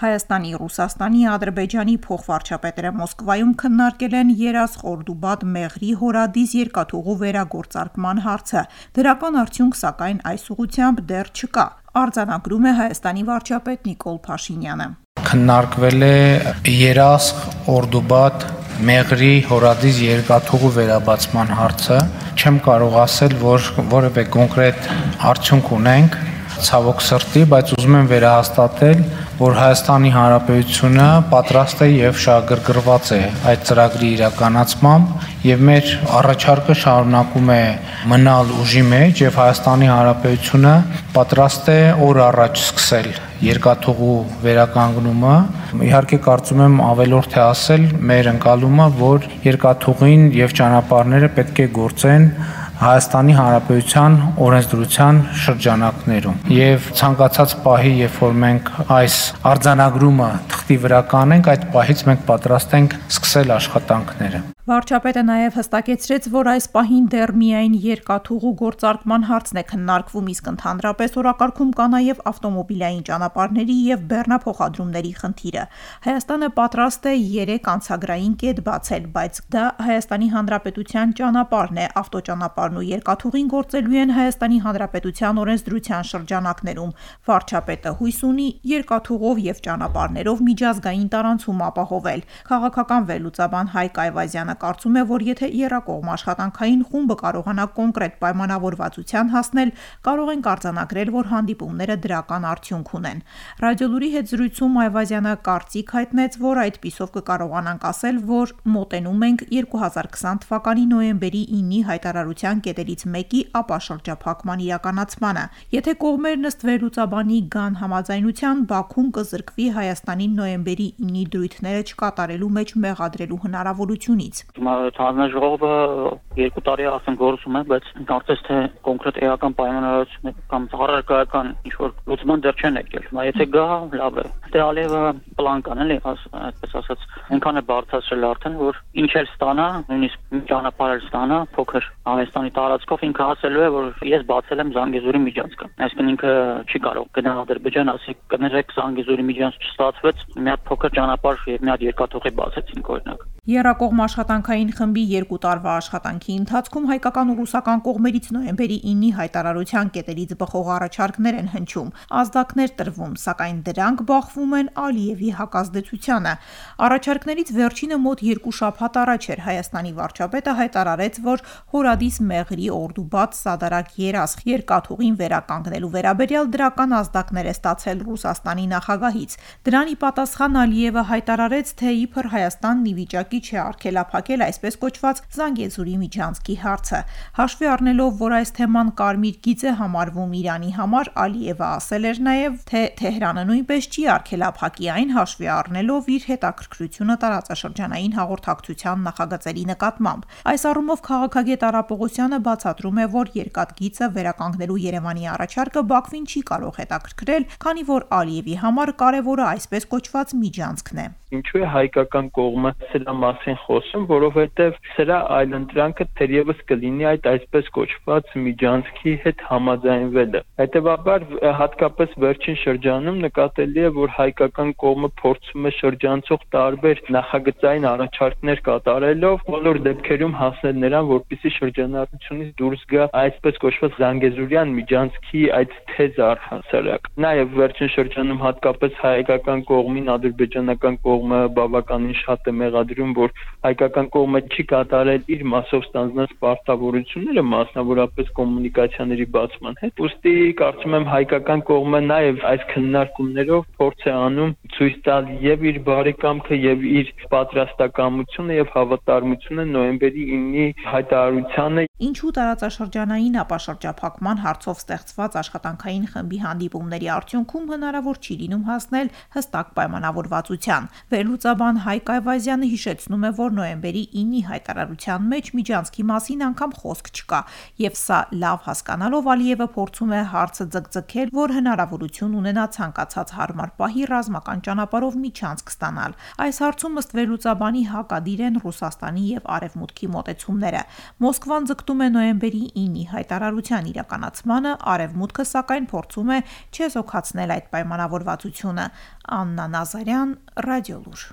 Հայաստանի, Ռուսաստանի, Ադրբեջանի փոխվարչապետերը Մոսկվայում քննարկել են երաշխ Օրդուբադ մեղրի հորադիս երկաթուղու վերագործարկման հարցը։ Դրական արդյունք, սակայն, այս ուղությամբ դեռ չկա։ Արձանագրում է Հայաստանի վարչապետ Նիկոլ Փաշինյանը։ Քննարկվել է երաշխ Օրդուբադ մեղրի հորադիս երկաթուղու վերաբացման հարցը։ Չեմ կարող ասել, որ որևէ կոնկրետ արդյունք ունենք, ցավոք սրտի, բայց ուզում եմ վերահաստատել, որ Հայաստանի Հանրապետությունը պատրաստ է եւ շահագրգռված է այդ ծրագրի իրականացմամբ եւ մեր առաջարկը շարունակում է մնալ ուժի մեջ եւ Հայաստանի Հանրապետությունը պատրաստ է օր առաջ սկսել երկաթուղու վերականգնումը իհարկե կարծում եմ ավելորդ է ասել մեր ընկալումը որ երկաթուղին եւ ճանապարհները պետք է գործեն Հայաստանի Հանրապետության օրենսդրության շրջանակներում եւ ցանկացած պահի երբ որ մենք այս արձանագրումը թղթի վրա կանենք այդ պահից մենք պատրաստ ենք սկսել աշխատանքները Վարչապետը նաև հստակեցրեց, որ այս պահին դեռ միայն երկաթուղու գործարկման հարցն է քննարկվում, իսկ ընդհանրապես օրակարգում կա նաև ավտոմոբիլային ճանապարհների եւ բեռնափոխադրումների խնդիրը։ Հայաստանը պատրաստ է 3 անցագրային կետ բացել, բայց դա Հայաստանի Հանրապետության ճանապարհն է, ավտոճանապարհն ու երկաթուղին գործելու են Հայաստանի Հանրապետության օրենսդրության շրջանակներում։ Վարչապետը հույս ունի երկաթուղով եւ ճանապարհներով միջազգային տարանցում ապահովել։ Քաղաքական վերլուծաբան Հայկ Այվազյանը կարծում է, որ եթե երակողմ աշխատանքային խումբը կարողանա կոնկրետ պայմանավորվածության հասնել, կարող են արձանագրել, որ հանդիպումները դրական արդյունք ունեն։ Ռադիոլուրի հետ զրույցում Այվազյանը կարծիք հայտնեց, որ այդ պիսով կկարողանանք ասել, որ մոտենում ենք 2020 թվականի նոյեմբերի 9-ի հայտարարության կետերից մեկի ապա շրջափակման իրականացմանը։ Եթե կողմերն ըստ վերլուծաբանի գան համաձայնության Բաքուն կզրկվի Հայաստանին նոյեմբերի 9-ի դրույթները չկատարելու մեջ մեղադրելու հնարավորությունից։ Հանձնաժողովը երկու տարի ասեն գործում է, բայց կարծես թե կոնկրետ էական պայմանավորվածություն կամ առարկայական ինչ որ լուծման դեռ չեն եկել։ Հիմա եթե գա, լավ է։ Դե Ալիևը պլան կան էլի, այդպես ասած, այնքան է բարձրացրել արդեն, որ ինչ էլ ստանա, նույնիսկ ճանապարհ էլ ստանա, փոքր Հայաստանի տարածքով ինքը ասելու է, որ ես բացել եմ Զանգեզուրի միջանցքը։ Այսինքն ինքը չի կարող գնալ Ադրբեջան, ասի կներեք Զանգեզուրի միջանցք չստացվեց, մի հատ փոքր ճանապարհ եւ մի հատ երկաթուղի բացեցինք օրինակ։ Երակողմ աշխատանքային խմբի երկու տարվա աշխատանքի ընթացքում հայկական ու ռուսական կողմերից նոյեմբերի 9-ի հայտարարության կետերից բխող առաջարկներ են հնչում, ազդակներ տրվում, սակայն դրանք բախվում են Ալիևի հակազդեցությանը։ Առաջարկներից վերջինը մոտ երկու շաբաթ առաջ էր Հայաստանի վարչապետը հայտարարեց, որ Հորադիս մեղրի Օրդուբադ Սադարակ երասխ երկաթուղին վերականգնելու վերաբերյալ դրական ազդակներ է ստացել Ռուսաստանի նախագահից։ Դրանի պատասխան Ալիևը հայտարարեց, թե իբր Հայաստանն ի վիճակի չի արգելափակել այսպես կոչված Զանգեզուրի միջանցքի հարցը։ Հաշվի առնելով, որ այս թեման կարմիր գիծ է համարվում Իրանի համար, Ալիևը ասել էր նաև, թե Թեհրանը նույնպես չի արգելափակի այն հաշվի առնելով իր հետաքրքրությունը տարածաշրջանային հաղորդակցության նախագծերի նկատմամբ։ Այս առումով քաղաքագետ Արա Պողոսյանը բացատրում է, որ երկաթգիծը վերականգնելու Երևանի առաջարկը Բաքվին չի կարող հետաքրքրել, քանի որ Ալիևի համար կարևորը այսպես կոչված միջանցքն է։ Ինչու է հայկական կողմը սրա մասին խոսում, որովհետև սրա այլընտրանքը թերևս կլինի այդ այսպես կոչված միջանցքի հետ համաձայնվելը։ Հետևաբար հատկապես վերջին շրջանում նկատելի է, որ հայկական կողմը փորձում է շրջանցող տարբեր նախագծային առաջարկներ կատարելով բոլոր դեպքերում հասնել նրան, որպիսի շրջանառությունից դուրս գա այսպես կոչված Զանգեզուրյան միջանցքի այդ թեզ առհասարակ։ Նաև վերջին շրջանում հատկապես հայկական կողմին ադրբեջանական կողմը բավականին շատ է մեղադրում, որ հայկական կողմը չի կատարել իր մասով ստանձնած պարտավորությունները, մասնավորապես կոմունիկացիաների բացման հետ։ Ոստի կարծում եմ հայկական կողմը նաև այս քննարկումներով փորձ է անում ցույց տալ եւ իր բարեկամքը եւ իր պատրաստակամությունը եւ հավատարմությունը նոյեմբերի 9-ի հայտարարությանը Ինչու տարածաշրջանային ապաշրջափակման հարցով ստեղծված աշխատանքային խմբի հանդիպումների արդյունքում հնարավոր չի լինում հասնել հստակ պայմանավորվածության։ Վերլուծաբան Հայկ Այվազյանը հիշեցնում է, որ նոյեմբերի 9-ի հայտարարության մեջ միջանցքի մասին անգամ խոսք չկա, եւ սա լավ հասկանալով Ալիևը փորձում է հարցը ձգձգել, որ հնարավորություն ունենա ցանկացած հարմար պահի ռազմական ճանապարհով միջանցք ստանալ։ Այս հարցում ըստ վերլուծաբանի հակադիր են Ռուսաստանի եւ Արևմուտքի մոտեցումները։ Մոսկվան ձգտում է նոյեմբերի 9-ի հայտարարության իրականացմանը, Արևմուտքը սակայն փորձում է չեզոքացնել այդ պայմանավորվածությունը։ Աննա Նազարյան, Ռադիոլուր։